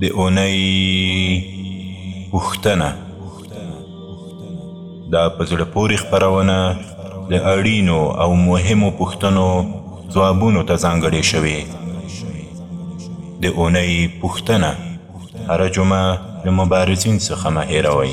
د اونۍ پوښتنه دا په زړه پورې خبرونه د اړینو او مهمو پوښتنو ځوابونو ته ځانګړې شوې د اونۍ پوښتنه هر جمعه د مبارزین څخه مه هېروئ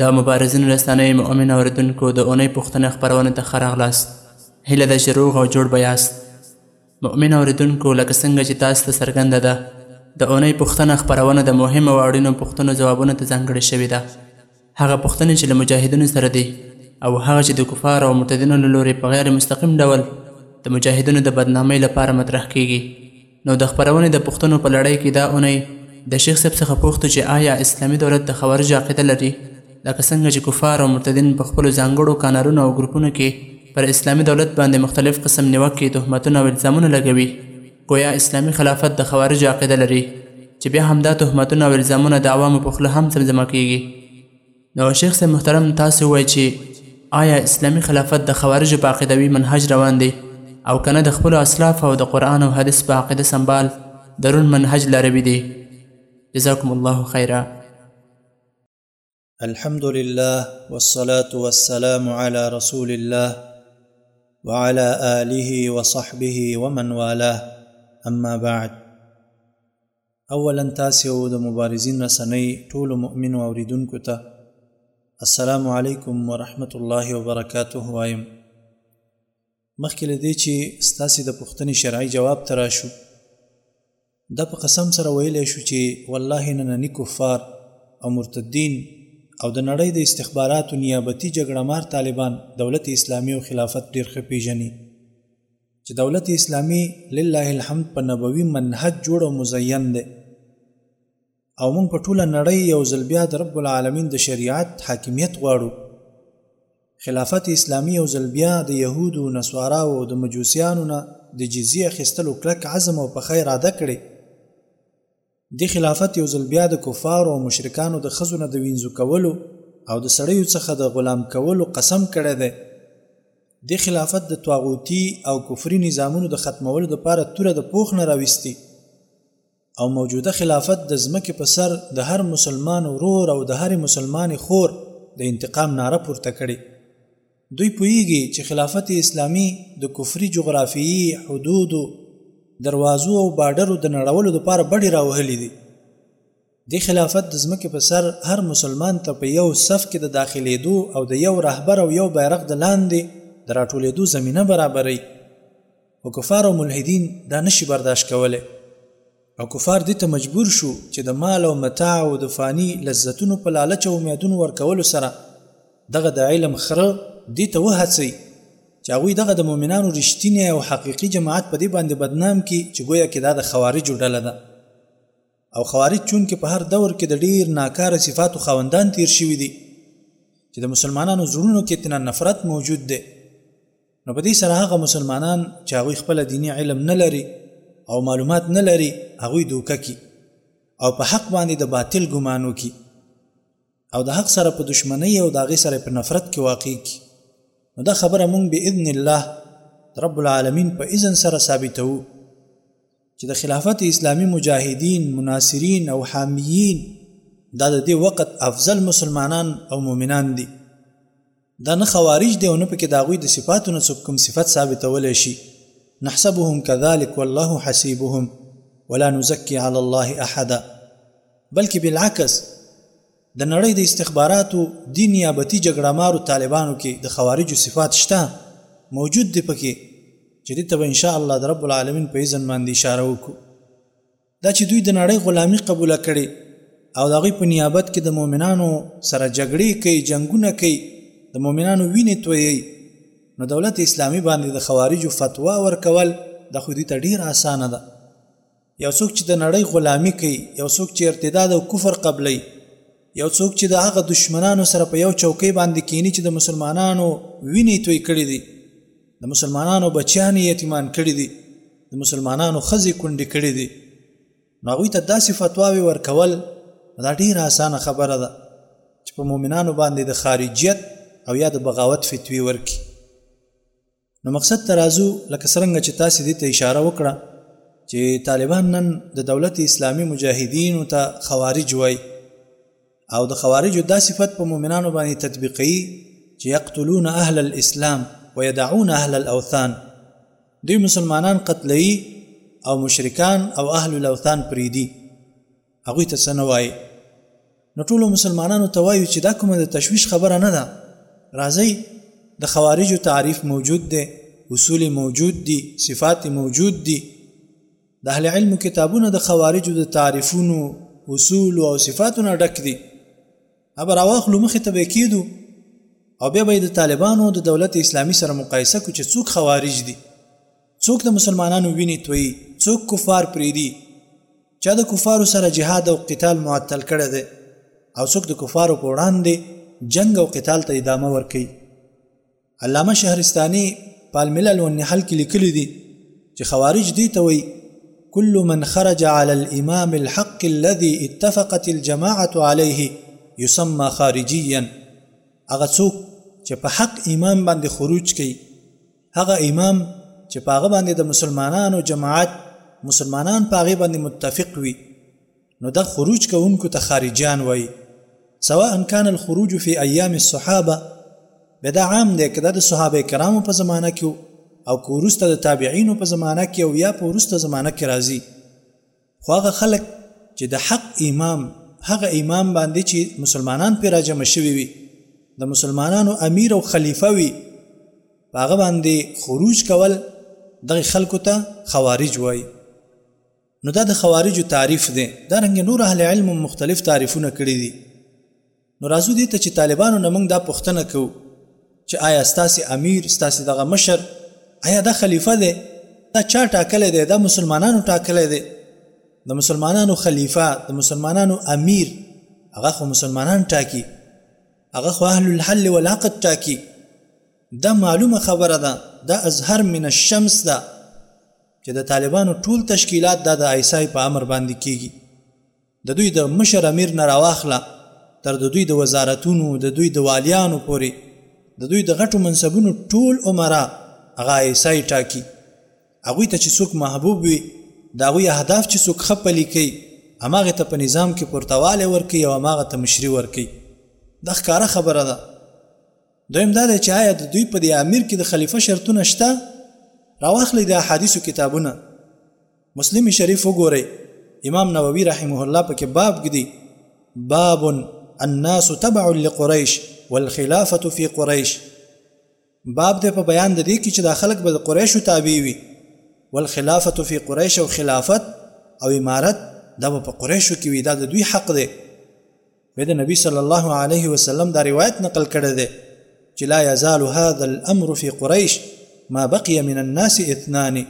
د مبارزینو رسنیو مؤمن اوریدونکو د اونۍ پوښتنه خپرونه ته ښه راغلاست هیله ده چې روغ او جوړ به یاست مؤمن اوریدونکو لکه څنګه چې تاسو ته څرګنده ده د اونۍ پوښتنه خپرونه د مهمو او اړینو پوښتنو ځوابونه ته ځانګړې شوې ده هغه پوښتنې چې له مجاهدینو سره دي او هغه چې د کفارو او متدینو له لورې په غیر مستقیم ډول د مجاهدینو د بدنامۍ لپاره مطرح کیږي نو د خپرونې د پوښتنو په لړۍ کې دا اونۍ د شیخ صاحب څخه پوښتو چې آیا اسلامي دولت د خوارج عقیده لري لکه څنګه چې کفار او مرتدین په خپلو ځانګړو کانالونو او ګروپونو کې پر اسلامي دولت باندې مختلف قسم نیوکې تهمتونه او الزامونه لګوي ګویا اسلامي خلافت د خوارج عقیده لري چې بیا همدا تهمتونه او الزامونه د عوامو په خوله هم زمزمه کیږي نو شیخ صاحب محترم تاسو ووایئ چې آیا اسلامي خلافت د خوارجو په عقیدوي منهج روان دی او کنه د خپلو اسلافو او د قرآن او حدیث په عقیده سمبال د روڼ منهج لاروي دي جزاکم الله خیرا. الحمد لله والصلاة والسلام على رسول الله وعلى آله وصحبه ومن والاه أما بعد اولا تاسې او د مبارزین رسنۍ ټولو مؤمنو اوریدونکو ته السلام علیکم ورحمت الله وبرکاته وایم. مخکې له دې چې ستاسې د پوښتنې شرعي جواب ته راشو دا په قسم سره ویلی شو چې والله ننني کفار او مرتدین او د نړۍ د استخباراتو نیابتي جګړه مار طالبان دولت اسلامي او خلافت ډېر ښه پېژني. چې دولت اسلامي لله الحمد په نبوي منهج جوړ او مزین دی او موږ په ټوله نړۍ یو ځل بیا د رب العالمین د شریعت حاکمیت غواړو خلافت اسلامي یو ځل بیا د یهودو نسواراو او د مجوسیانو نه د جزیې اخیستلو کلک عزم او پخه اراده کړې دې خلافت یو ځل بیا د کفارو او مشرکانو د ښځو نه د وینځو کولو او د سړیو څخه د غلام کولو قسم کړی دی. دې خلافت د طاغوتي او کفري نظامونو د ختمولو لپاره توره د پوښ نه راویستې او موجوده خلافت د ځمکې په سر د هر مسلمان ورور او د هرې مسلمانې خور د انتقام ناره پورته کړې. دوی پوهیږي چې خلافت اسلامي د کفري جغرافیي حدودو، دروازو او باډرو د نړولو لپاره بډې راوهلي دي. دې خلافت د ځمکې په سر هر مسلمان ته په یو صف کې د داخلېدو او د یو رهبر او یو بیرغ د لاندې د راټولېدو زمینه برابروي. خو کفار او ملحدین دا نه شي برداشت کولی او کفار دې ته مجبور شو چې د مال او متاع او د فاني لذتونو په لالچ او امیدونو ورکولو سره دغه د علم خره دې ته وهڅوي چې هغوی دغه د مؤمنانو رښتینی او حقیقي جماعت په دې باندې بدنام کړي چې ګویا کې دا د خوارجو ډله ده. او خوارج چونکه په هر دور کې د ډیر ناکاره صفاتو خاوندان تیر شوي دي چې د مسلمانانو زړونو کې تنه نفرت موجود دی نو په دې سره هغه مسلمانان چې هغوی خپل دینی علم نه لري او معلومات نه لري هغوی دوکه کی او په حق باندې د باطل ګمان وکي او د حق سره په دشمنی او د هغې سره په نفرت کې واقع کی نو دا خبره مونږ باذن الله رب العالمین په اذن سره ثابتوو چې د خلافت اسلامي مجاهدین، مناصرین او حامیین دا د دې وخت افضل مسلمانان او مؤمنان دي. دا نه خوارج دی او نه پکې د هغوی د صفاتو نه څوک کوم صفت ثابتولی شي. نحسبهم کذلک والله حسیبهم ولا نزکی علی الله احدا بلکې بالعکس د نړۍ د استخباراتو دي نيابتي جګړه مارو طالبانو کي د خوارجو صفات شته موجود دي پکي چي دي ته به انشاء الله د رب العالمين په اذن باندي اشاره وکړو دا چي دوی د نړۍ غلامي قبوله کړي او د هغوی په نيابت کي د مؤمنانو سره جګړې کوي جنګونه کوي د مؤمنانو ويني تويي نو دولت اسلامي باندي د خوارجو فتوا ورکول دا خو دوی ته ډيره اسانه ده. یو څوک چې د نړۍ غلامي کوي، یو څوک چې ارتداد او کفر قبلوي، یو څوک چې د هغه دشمنانو سره په یو چوکۍ باندې کیني چې د مسلمانانو وینې یې توی کړې دي، د مسلمانانو بچیان یې یتیمان کړي دي، د مسلمانانو ښځې کونډې کړي دي، نو هغوی ته داسې فتواوې ورکول دا ډیره اسانه خبره ده چې په مؤمنانو باندې د خارجیت او یا د بغاوت فتوی ورکړي. نو مقصد ته راځو لکه څرنګه چې تاسې دې ته اشاره وکړه چې طالبان نن د دولت اسلامي مجاهدینو ته خوارج وای او د خوارجو دا صفت په مؤمنانو باندې تطبیقوي چې یقتلون اهل الاسلام ويدعون اهل الاوثان دوی مسلمانان قتلوي او مشرکان او اهل الاوثان پریدي هغوی ته څه نه وایې؟ نو ټولو مسلمانانو ته وایو چې دا کومه د تشویش خبره نه ده، راځئ د خوارجو تعریف موجود دی، اصول یې موجود دي، صفات یې موجود دي، د اهل علمو کتابونه د خوارجو د تعریفونو، اصولو او صفاتو نه ډک دي، هغه به راواخلو مخې ته به یې کېږدو او بیا به یې د طالبانو او د دولت اسلامي سره مقایسه کړو چې څوک خوارج دي، څوک د مسلمانانو وینې تویي، څوک کفار پرېږدي. چا د کفارو سره جهاد او قتال معطل کړی دی او څوک د کفارو په وړاندې جنګ او قتال ته ادامه ورکوي علامه شهرستاني په الملل والنحل کې لیکلي دي چې خوارج دې ته وایي كل من خرج على الإمام الحق الذي اتفقت الجماعة عليه يسمى خارجيا هغه څوک چې په حق امام باندې خروج کوي هغه امام چې په هغه باندې د مسلمانانو جماعت مسلمانان په هغې باندې متفق وي نو دا خروج کوونکو ته خارجیان وایي سواء کان الخروج فی ایام الصحابه بیا دا عام دی که دا د صحابه کرامو په زمانه کې او که وروسته د تابعینو په زمانه کې او یا په وروسته زمانه کې راځي خو هغه خلک چې د حق امام، هغه امام باندې چې مسلمانان پرې راجمع شوي وي، د مسلمانانو امیر او خلیفه وي، په هغه باندې خروج کول، دغه خلکو ته خوارج وایي. نو دا د خوارجو تعریف دی. دا رنګه نور اهل علم هم مختلف تعریفونه کړي دي. نو راځو دې ته چې طالبانو نه موږ دا پوښتنه کوو چې آیا ستاسې امیر ستاسې دغه مشر آیا دا خلیفه دی دا چا ټاکلی دی دا مسلمانانو ټاکلی دی د مسلمانانو خلیفه د مسلمانانو امیر هغه خو مسلمانان ټاکي هغه خو اهل الحل والعقد ټاکي دا معلومه خبره ده دا اظهر من الشمس ده چې د طالبانو ټول تشکیلات دا د آیسای په امر باندې کیږي د دوی د مشر امیر نه راواخله تر د دوی د وزارتونو د دوی د والیانو پورې د دوی د غټو منصبونو ټول عمره هغه ایسای ټاکي هغوی ته چې څوک محبوب وي د هغوی اهداف چې څوک ښه پلي کوي هماغه ته په نظام کې پورتوالی ورکوي او هماغه ته مشري ورکوي دا ښکاره خبره ده دویم دا دی چې آیا د دوی په دې امیر کې د خلیفه شرطونه شته راواخلئ د احادیثو کتابونه مسلم شریف وګورئ امام نووي رحمه الله پکې باب ږدي باب الناس تبع لقریش والخلافة فی قریش باب دی په بیان د دې کې چې دا خلک به د قریشو تابع وي والخلافة فی قریش او خلافت او امارت دا به په قریشو کې وي دا د دوی حق دی به د نبی صلی الله علیه وسلم دا روایت نقل کړی دی چې لا یزال هذا الامر فی قریش ما بقي من الناس اثنان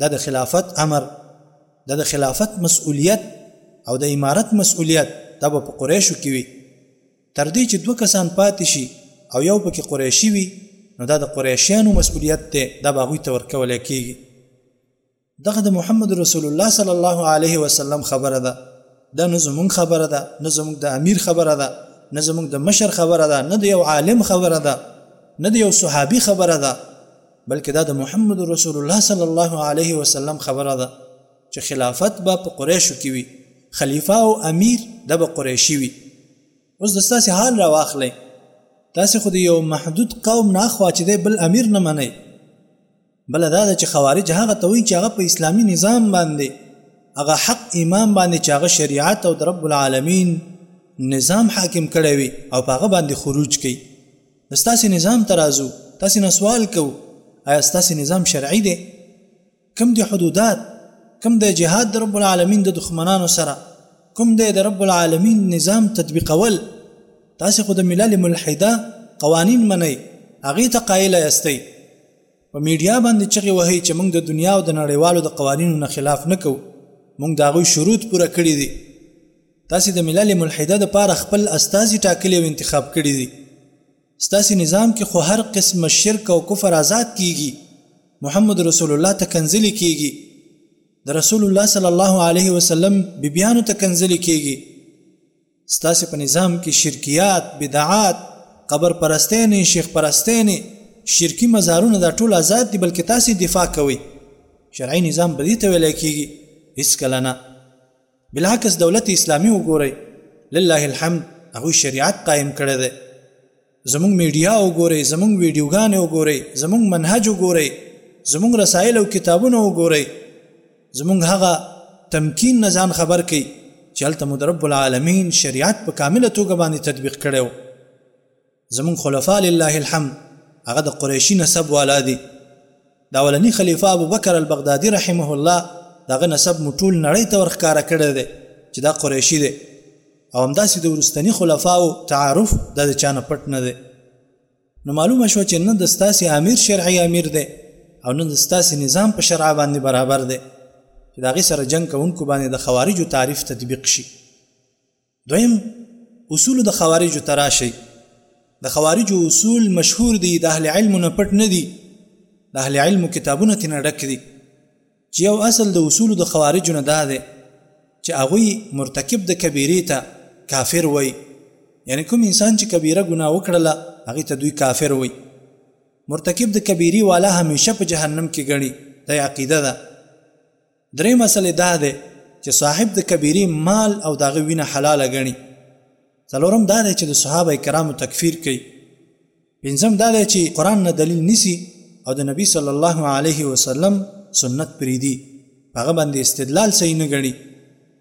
دا د خلافت امر دا د خلافت مسؤلیت او د امارت مسؤلیت دا به په قریشو کې وي تر دې چې دوه کسان پاتې شي او یو پکې قریشي وي نو دا د قریشیانو مسؤلیت دی دا به هغوی ته ورکولی کېږي دغه د محمد رسول الله صلی الله علیه وسلم خبره ده دا نه زمونږ خبره ده نه زمونږ د امیر خبره ده نه زمونږ د مشر خبره ده نه د یو عالم خبره ده نه د یو صحابي خبره ده بلکې دا د محمد رسول الله صلی الله علیه وسلم خبره ده چې خلافت به په قریشو کې وي خلیفه او امیر د به قریشي وي اوس د ستاسې حال را واخلئ تاسې خو د یو محدود قوم نه اخوا چې دی بل امیر نه منئ بل دا ده چې خوارج هغه ته وایي چې هغه په اسلامي نظام باندې هغه حق امام باندې چې هغه شریعت او د رب العالمین نظام حاکم کړی وي او په هغه باندې خروج کوي ستاسې نظام ته راځو تاسې نه سوال کوو ایا ستاسې نظام شرعي دی کوم دی حدودات کوم دی جهاد د رب العالمین د دښمنانو سره کوم دی د رب العالمین نظام تطبیقول تاسې خو د ملل ملحده قوانین منئ هغې ته قایل یاستئ په میډیا باندې چغې وهئ چې موږ د دنیا او د نړیوالو د قوانینو نه خلاف نه کوو موږ د هغوی شروط پوره کړي دي تاسې د ملل ملحده د پاره خپل استازي ټاکلي او انتخاب کړي دي ستاسې نظام کې خو هر قسمه شرک او کفر ازاد کيږي محمد رسول الله ته کنځلې کيږي د رسول الله صلی الله علیه وسلم بیبیانو ته کنځلې کيږي ستاسې په نظام کې شرکیات بدعات قبر پرستۍ نه شیخ پرستۍ نه شرکی مزارونه دا ټول آزاد دي بلکې تاسې دفاع کوئ شرعي نظام به دې ته ویلی کېږي هېڅکله نه بلعکس دولت اسلامي وګورئ لله الحمد هغوی شریعت قایم کړی دی زمونږ میډیا وګورئ زمونږ ویډیوګانې وګورئ زمونږ منهج وګورئ زمونږ رسایل او کتابونه وګورئ زمونږ هغه تمکین نه ځان خبر کړئ چې هلته مو د رب العالمین شریعت په کامله توګه باندې تطبیق کړی زمونږ خلفاء لله الحمد هغه د قریشی نسب والا دي د اولنی خلیفه ابوبکر البغدادي رحمه الله دغه نسب مو ټول نړۍ ته ورښکاره کړی دی چې دا قریشي دی او همداسې د وروستني خلفاو تعارف دا د چا نه پټ نه دی نو معلومه شوه چې نه د ستاسې امیر شرعي امیر دی او نه د ستاسې نظام په شرع باندې برابر دی چې د هغې سره جنګ کوونکو باندې د خوارجو تعریف تطبیق شي دویم اصول د خوارجو ته راشئ د خوارجو اصول مشهور دي د اهل علمو نه پټ نه دي د اهل علمو کتابونه ترنه ډک دي چې یو اصل د اصول د خوارجو نه دا دی چې هغوی مرتکب د کبیرې ته کافر وای یعنی کوم انسان چې کبیره ګناه وکړله هغې ته دوی کافر وای مرتکب د کبیرې والا همیشه په جهنم کې ګڼي دا عقیده ده دریم اصل یې دا دی چې صاحب د کبیرې مال او د هغه وینه حلاله ګڼي څلورم دا دی چې د صحابه کرامو تکفیر کوي پنځم دا دی چې قرآن نه دلیل نیسي او د نبی صلی الله علیه وسلم سنت پریدي هغه باندې استدلال صحیح نه ګڼي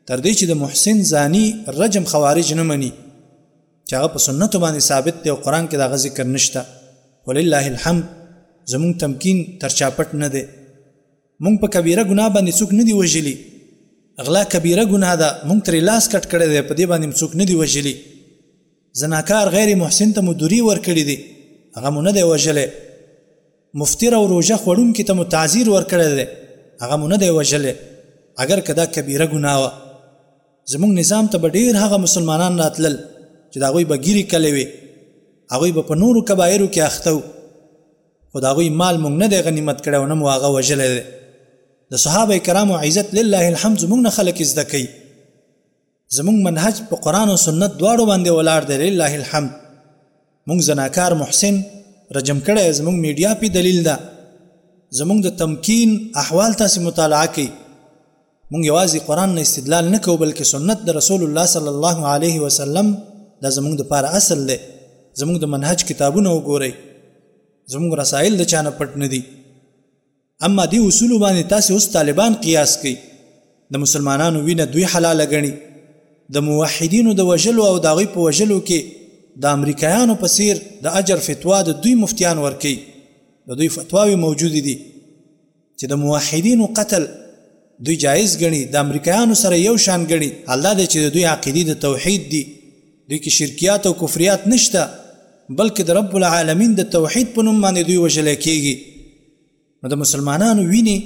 تر دې چې د محسن زانی رجم خوارج نه مني چې هغه په سنت باندې ثابت دی او قران کې دا غ ذکر نشته ولله الحمد زمون تمکین تر چاپټ نه دی مونږ په کبیره ګناه باندې څوک نه دي وژلي غلا کبیره ګناه ده مونږ ترې لاس کټ کړی دی په دې باندې څوک نه دي وژلي زناکار غیر محسن ته مو دوری ورکړي دي هغه مو نه دی وژلی مفتر او روژه خوړونکي ته مو تعذیر ورکړی دی هغه مو نه دی وژلی اگر که دا کبیره ګناه وه زموږ نظام ته به ډېر هغه مسلمانان راتلل چې د هغوی به ګیرې کلې وې هغوی به په نورو کبایرو کې اخته وو خو د هغوی مال موږ نه دی غنیمت کړی او نه مو هغه وژلی دی د صحابه کرامو عزت لله الحمد زموږ نه خلک زده کوي زموږ منهج په قرآن او سنت دواړو باندې ولاړ دی لله الحمد موږ زناکار محسن رجم کړی زموږ میډیا پی دلیل ده زموږ د تمکین احوال تاسو مطالعه کړئ مونږ یوازې قرآن نه استدلال نه کوو بلکې سنت د رسول الله صلی الله علیه وسلم دا زمونږ د پاره اصل دی زمونږ د منهج کتابونه وګورئ زمونږ رسائل د چانه پټ نه دي اما دی اصول باندې تاسو اوس طالبان قیاس کوي د مسلمانانو وینه دوی حلال غني د موحدینو د وجلو او د غي په وجلو کې د امریکایانو په سیر د اجر فتوا د دوی مفتیان ورکي د دوی فتواوی موجود دي چې د موحدینو قتل دوی جایز ګڼي، د امریکایانو سره یو شان ګڼي، حال دا دی چې د دوی عقیدې د توحید دي، دوی کې شرکیات او کفریات نشته، بلکې د رب العالمین د توحید په نوم باندې دوی وژل کیږي، نو د مسلمانانو وینې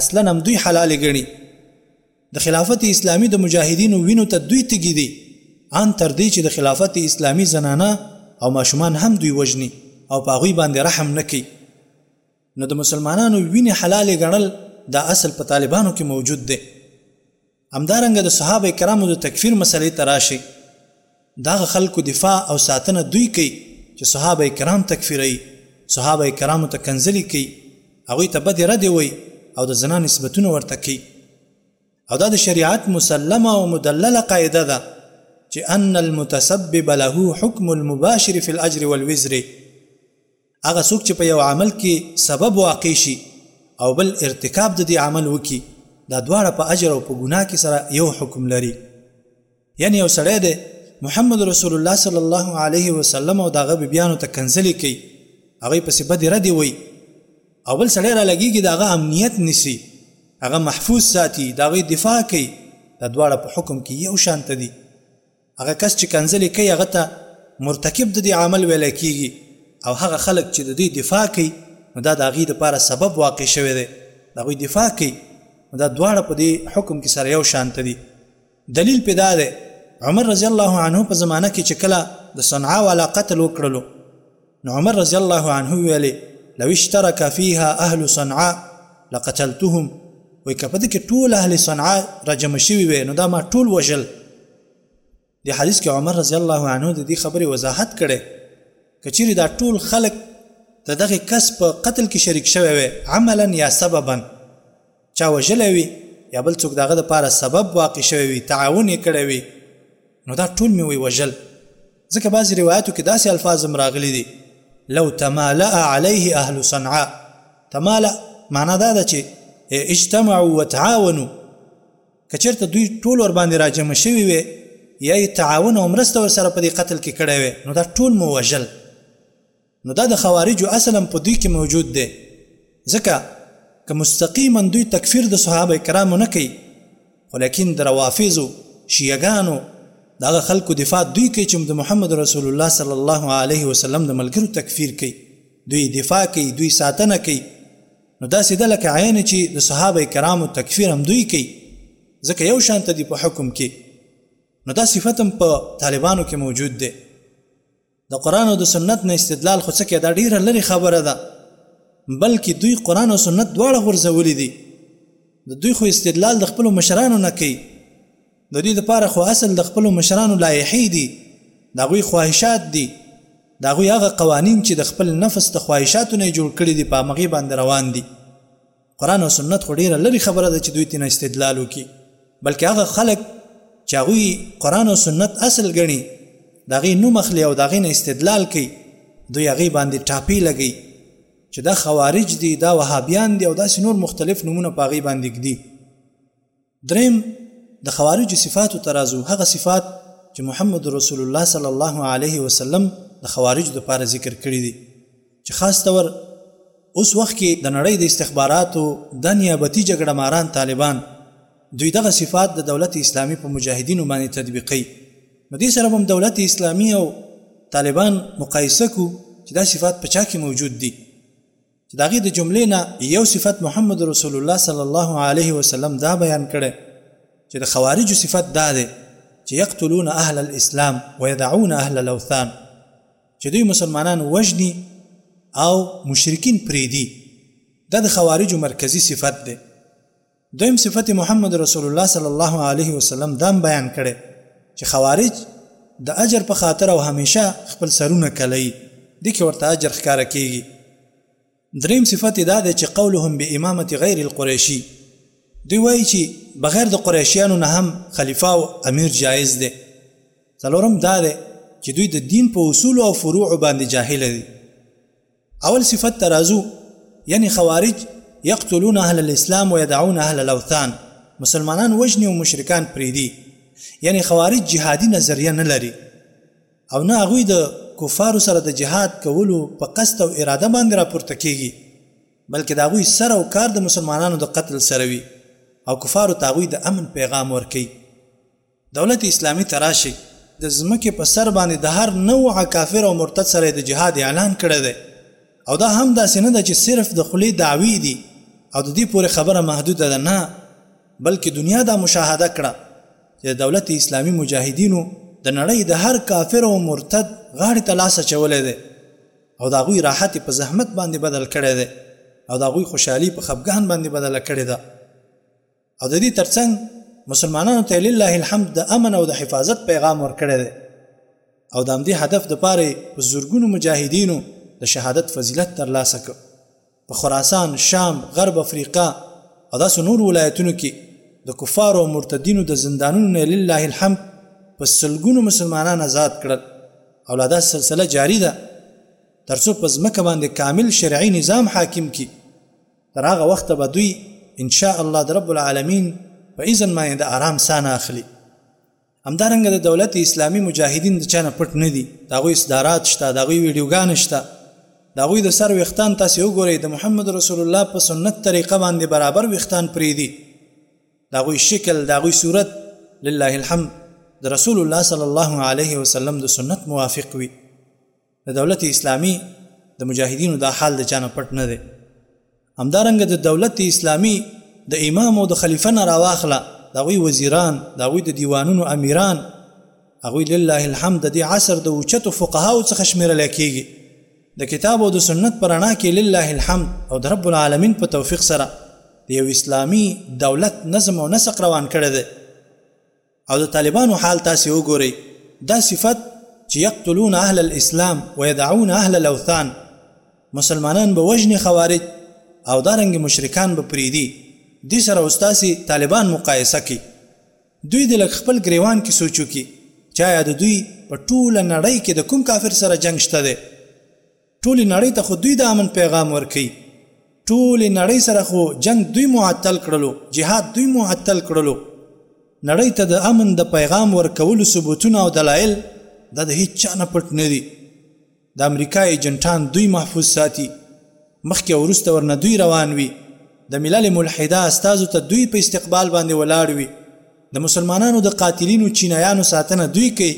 اصلا هم دوی حلالې ګڼي، د خلافت اسلامي د مجاهدینو وینو ته دوی تږي دي، ان تر دې چې د خلافت اسلامي زنانه او ماشومان هم دوی وژني او په هغوی باندې رحم نه کوي. نو د مسلمانانو وینې حلالې ګڼل دا اصل په طالبانو کې موجود دی همدارنګه د صحابه کرامو د تکفیر مسلې ته راشي دغه خلکو دفاع او ساتنه دوی کوي چې صحابه کرام تکفیروي صحابه کرامو ته کنځلې کوي هغوی ته بدې ردې وایي او د زنا نسبتونه ورته کوي او دا د شریعت مسلمه او مدلله قاعده ده چې ان المتسبب له حکم المباشر فی الاجر والوزر هغه څوک چې په یو عمل کې سبب واقع شي او بل ارتکاب د دې عمل وکي دا دواړه په اجر او په ګناه کې سره یو حکم لري یعنی یو سړی دی محمد رسول الله صلی الله علیه وسلم او داغه بیبیانو ته کنځلې کوي هغه په سبب دی ردی وای او بل سړی را لګیږي داغه امنیت نسی هغه محفوظ ساتي داغه دفاع کوي دا دواړه په حکم کې یو شان دي هغه کس چې کنځلې کوي هغه ته مرتکب د دې عمل ویل کیږي او هغه خلک چې د دوی دفاع کوي نو دا د هغوی دپاره سبب واقع شوی دی د هغوی دفاع کوي نو دا دواړه په دې حکم کې سره یو شانته دي دلیل پې دا دی عمر رضی الله عنه په زمانه کې چې کله د صنعا والا قتل وکړلو نو عمر رضی الله عنه ویلې لو اشترک فيها اهل صنعاء لقتلتهم وای که په دې کې ټول اهل صنعاء راجمع شوي وي نو دا ما ټول وژل د حدیث کې عمر رضی الله عنه د دې خبرې وضاحت کړي کچېری دا ټول خلک د دغه کس په قتل کې شریک شوی وي عملا یا سببا چا وژلی وي یا بل څوک د هغه لپاره سبب واقع شوی وي تعاون یې کړی وي نو دا ټول مې وی وژل ځکه بعضې روایاتو کې داسې الفاظ هم راغلي دي لو تمالأ علیه اهل صنعاء تمالأ معنا دا ده چې اجتمعوا وتعاونوا که چېرته دوی ټول ورباندې راجمع شوي وي یا یې تعاون او مرسته ورسره په دې قتل کې کړی وي نو دا ټول مو وژل نو دا د خوارجو اصل هم په دوی کې موجود دی، ځکه که مستقیما دوی تکفیر د صحابه کرامو نه کوي، خو لیکن د روافضو، شیعه ګانو، د هغه خلکو دفاع دوی کوي چې د محمد رسول الله صلی الله علیه وسلم د ملګرو تکفیر کوي، دوی یې دفاع کوي، دوی ساتنه کوي، نو داسې ده لکه عین چې د صحابه کرامو تکفیر هم دوی کوي، ځکه یو شانته دي په حکم کې، نو دا صفت هم په طالبانو کې موجود دی. د قرآن او د سنت نه استدلال خو څکه دا ډیره لري خبره ده بلکې دوی قرآن او سنت دواړه غورځولي دي د دوی خو استدلال د خپل مشرانو نه کوي د دې لپاره خو اصل د خپل مشرانو لایحې دي دا غوي خواهشات دي دا غوي هغه قوانين چې د خپل نفس د خواهشاتو نه جوړ کړي دي په مغي باندې روان دي قرآن او سنت خو ډیره لری خبره ده چې دوی تینا استدلال وکړي بلکې هغه خلک چې هغوی قرآن او سنت اصل ګڼي د هغې نوم اخلي او د هغې نه استدلال کوي دوی هغې باندې ټاپې لګوي چې دا خوارج دي دا وهابیان دي او داسې نور مختلف نومونه په هغې باندې ږدي دریم د خوارج صفات ترازو هغه صفات چې محمد رسول الله صلی الله علیه وسلم د خوارج د پاره ذکر کړی دي چې خاص تور اوس وخت کې د نړۍ د استخباراتو د نیابتي جګړه ماران طالبان دوی دغه صفات د دولت اسلامي په مجاهدینو باندې تطبیقي نو دې سره هم دولت اسلامي او طالبان مقایسه کو چې دا صفات په چا کې موجود دي چې د هغې د جملې نه یو صفت محمد رسول الله صلی الله علیه وسلم دا بیان کړی چې د خوارجو صفت دا دی چې یقتلون اهل الاسلام ویدعون اهل الاوثان چې دوی مسلمانان وژني او مشرکین پریدي دا د خوارجو مرکزی صفت دی دویم صفت محمد رسول الله صلی الله علیه وسلم دام بیان کړی چې خوارج د اجر په خاطر او همیشه خپل سرونه کلوي دې کې ورته اجر ښکاره کیږي دریم صفت دا دی چې قولهم به امامت غیر القریشی دوی وایي چې بغیر د قریشیانو نه هم خلیفه او امیر جایز دی څلورم دا دی چې دوی د دین په اصول او فروع باندې جاهل دي اول صفت ته راځو یعنی خوارج یقتلون اهل الاسلام ویدعون اهل الاوثان مسلمانان وجنی او مشرکان پریدي یعنی خوارج جهادي نظریه نه لري او نه هغوی د کفارو سره د جهاد کولو په قصد او اراده باندې راپورته کیږي بلکې د هغوی سر او کار د مسلمانانو د قتل سره وي او کفارو ته هغوی د امن پیغام ورکوي دولت اسلامي ته راشئ. د ځمکې په سر باندې د هر نوعه کافر او مرتد سره یې د جهاد اعلان کړی دی او دا هم داسې نه ده چې صرف د خولې دعوې دي او د دې پورې خبره محدوده ده نه بلکې دنیا دا مشاهده کړه چې د دولت اسلامي مجاهدینو د نړۍ د هر کافر او مرتد غاړې ته لاس اچولی دی او د هغوی راحت یې په زحمت باندې بدل کړی دی او د هغوی خوشحالي په خپګان باندې بدله کړې ده. او د دې ترڅنګ مسلمانانو ته لله الحمد د امن او د حفاظت پیغام ورکړی دی او د همدې هدف دپاره یې په زرګونو مجاهدینو د شهادت فضیلت ترلاسه کړ په خراسان شام غرب افریقا او داسې نور ولایتونو کې د کفارو او مرتدینو د زندانونو نه لله الحمد په سلګونو مسلمانان آزاد کړل او لا داسې سلسله جاري ده ترڅو په ځمکه باندې کامل شرعي نظام حاکم کړي تر هغه وخته به دوی ان شاء الله د رب العالمین په اذن باندې د آرام ساه نه اخلي همدارنګه د دولت اسلامي مجاهدین د چا نه پټ نه دي د هغوی اصدارات شته د هغوی ویډیوګانې شته د هغوی د سر ویښتان تاسې وګورئ د محمد رسول الله په سنت طریقه باندې برابر ویښتان پرېږدي د هغوی شکل د هغوی صورت لله الحمد د رسول الله صلی الله علیه وسلم د سنت موافق وي د دولت اسلامي د مجاهدینو دا حال د چانه پټ نه دی همدارنګه د دولت اسلامي د امام او د خلیفه نه راواخله د هغوی وزیران د هغوی د دیوانونو امیران هغوی لله الحمد د دې عصر د اوچتو فقهاو څخه شمیرل کیږي د کتاب او د سنت پر رڼا کې لله الحمد او د رب العالمین په توفیق سره د یو اسلامي دولت نظم او نسق روان کړی دی او د طالبانو حال تاسې وګورئ دا صفت چې یقتلون اهل الاسلام ویدعون اهل الاوثان مسلمانان به وژني خوارج او دارنګ مشرکان به پریدي دې سره اوس تاسې طالبان مقایسه کړئ دوی د لږ خپل ګریوان کې سوچ وکړي چې آیا د دوی په ټوله نړۍ کې د کوم کافر سره جنګ شته دی ټولې نړۍ ته خو دوی د امن پیغام ورکوي ټولې نړۍ سره خو جنګ دوی معطل کړلو جهاد دوی معطل کړلو نړۍ ته د امن د پیغام ورکولو ثبوتونه او دلایل دا د هیڅ چا نه پټ نه دي د امریکا ایجنټان دوی محفوظ ساتي مخکې ورسته ورنه دوی روان وي د ملل ملحده استازو ته دوی په استقبال باندې ولاړ وي د مسلمانانو د قاتلینو چینایانو ساتنه دوی کوي،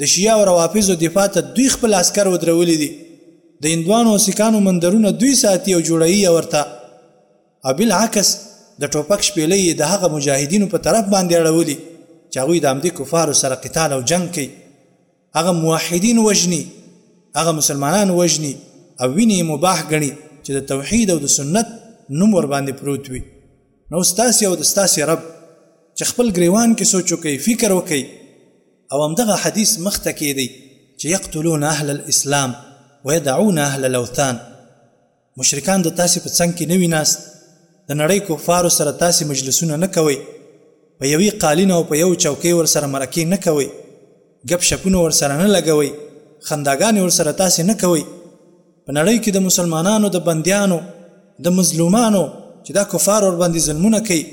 د شیعه او روافضو دفاع ته دوی خپل عسکر ودرولي دي، د هندوانو او سیکانو مندرونه دوی ساتي او جوړوي یې ورته او بالعکس د ټوپک شپېلۍ یې د هغه مجاهدینو په طرف باندې اړولي چې هغوی د همدې کفارو سره قتال او جنګ کوي. هغه موحدین وژني، هغه مسلمانان وژني او وینې یې مباح ګڼي چې د توحید او د سنت نوم ورباندې پروت وي. نو اوس تاسې او د ستاسې رب چې خپل ګریوان کې سوچ وکړئ، فکر وکړئ او همدغه حدیث مخته کېږدئ چې یقتلون اهل الاسلام ویدعون اهل الاوثان. مشرکان د تاسې په څنګ کې نه وي ناست، د نړۍ کفارو سره تاسې مجلسونه نه کوئ، په یوې قالین او په یو چوکۍ ورسره مرکې نه کوئ، ګپ شپونه ورسره نه لګوئ، خنداګانې ورسره تاسې نه کوئ، په نړۍ کې د مسلمانانو د بندیانو، د مظلومانو چې دا کفار ورباندې ظلمونه کوي،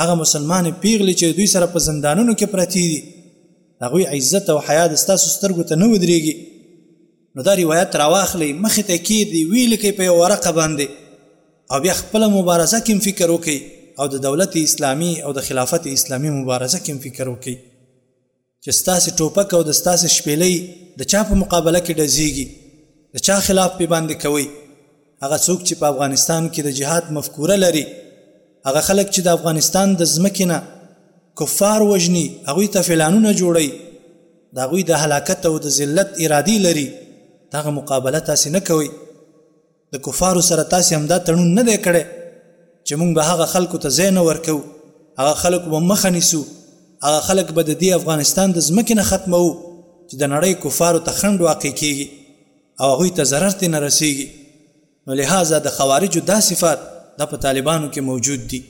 هغه مسلمانې پیغلې چې د دوی سره په زندانونو کې پرتې دي، د هغوی عزت او حیا د ستاسو سترګو ته نه ودریږي. نو دا روایت راواخلئ مخې ته یې کېږدئ ویې لیکئ په یوه ورقه باندې او بیا خپله مبارزه کې هم فکر وکړئ او د دولت اسلامي او د خلافت اسلامي مبارزه کې هم فکر وکړئ چې ستاسې ټوپک او د ستاسې شپېلۍ د چا په مقابله کې ډزېږي د چا خلاف پرې باندې کوئ. هغه څوک چې په افغانستان کې د جهاد مفکوره لري، هغه خلک چې د افغانستان د ځمکې نه کفار وژني، هغوی ته فلانونه جوړوي، د هغوی د هلاکت او د ذلت ارادې لري، دغه مقابله تاسې نه کوئ. د کفارو سره تاسې همدا تړون نه دی کړی چې موږ به هغه خلکو ته ځای نه ورکوو، هغه خلکو به مخه نیسو، هغه خلک به د دې افغانستان د ځمکې نه ختموو چې د نړۍ کفارو ته خنډ واقع کېږي. او هغوی ته ضرر ترې نه رسېږي نو لهذا د خوارجو دا صفات دا په طالبانو کې موجود دي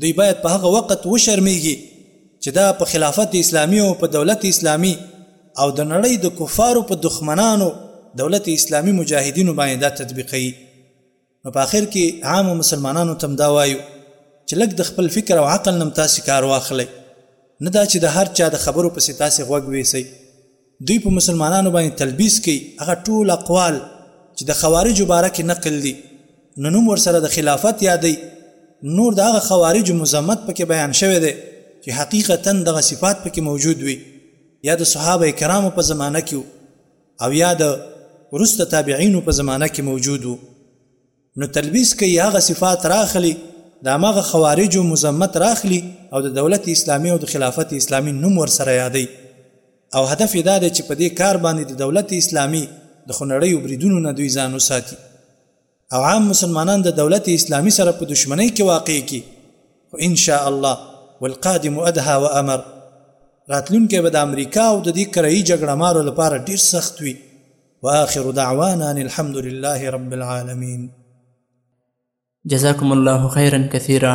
دوی باید په هغه وخت وشرمېږي چې دا په خلافت اسلامي او په دولت اسلامي او د نړۍ د کفارو په دښمنانو دولت اسلامي مجاهدینو باندې دا تطبیقوي نو په اخر کې عامو مسلمانانو ته هم دا وایو چې لږ د خپل فکر او عقل نه هم تاسې کار واخلئ نه دا چې د هر چا د خبرو پسې تاسې غوږ ویسئ دوی په مسلمانانو باندې تلبیس کوي هغه ټول اقوال چې د خوارجو باره کې نقل دي نو نوم ورسره د خلافت یادوي نور د هغه خوارجو مذمت پکې بیان شوی دی چې حقیقتا دغه صفات پکې موجود وي یا د صحابه کرامو په زمانه کې او یا د وروسته تابعینو په زمانه کې موجود وو نو تلبیس کوي هغه صفات راخلي د هغه خوارجو مذمت راخلي او د دولت اسلامي او د خلافت اسلامي نوم ورسره یادوي او هدف یې دا دی چې په دې کار باندې د دولت اسلامي د خنړیو بریدونو نه دوی ځان وساتي او عام مسلمانان د دولت اسلامي سره په دشمنۍ کې واقع کی خو ان شاء الله والقادم ادها وامر راتلونکی به د امریکا او د دې کرایي جګړه مارو لپاره ډیر سخت وي واخر دعوانا ان الحمد لله رب العالمين جزاكم الله خيرا كثيرا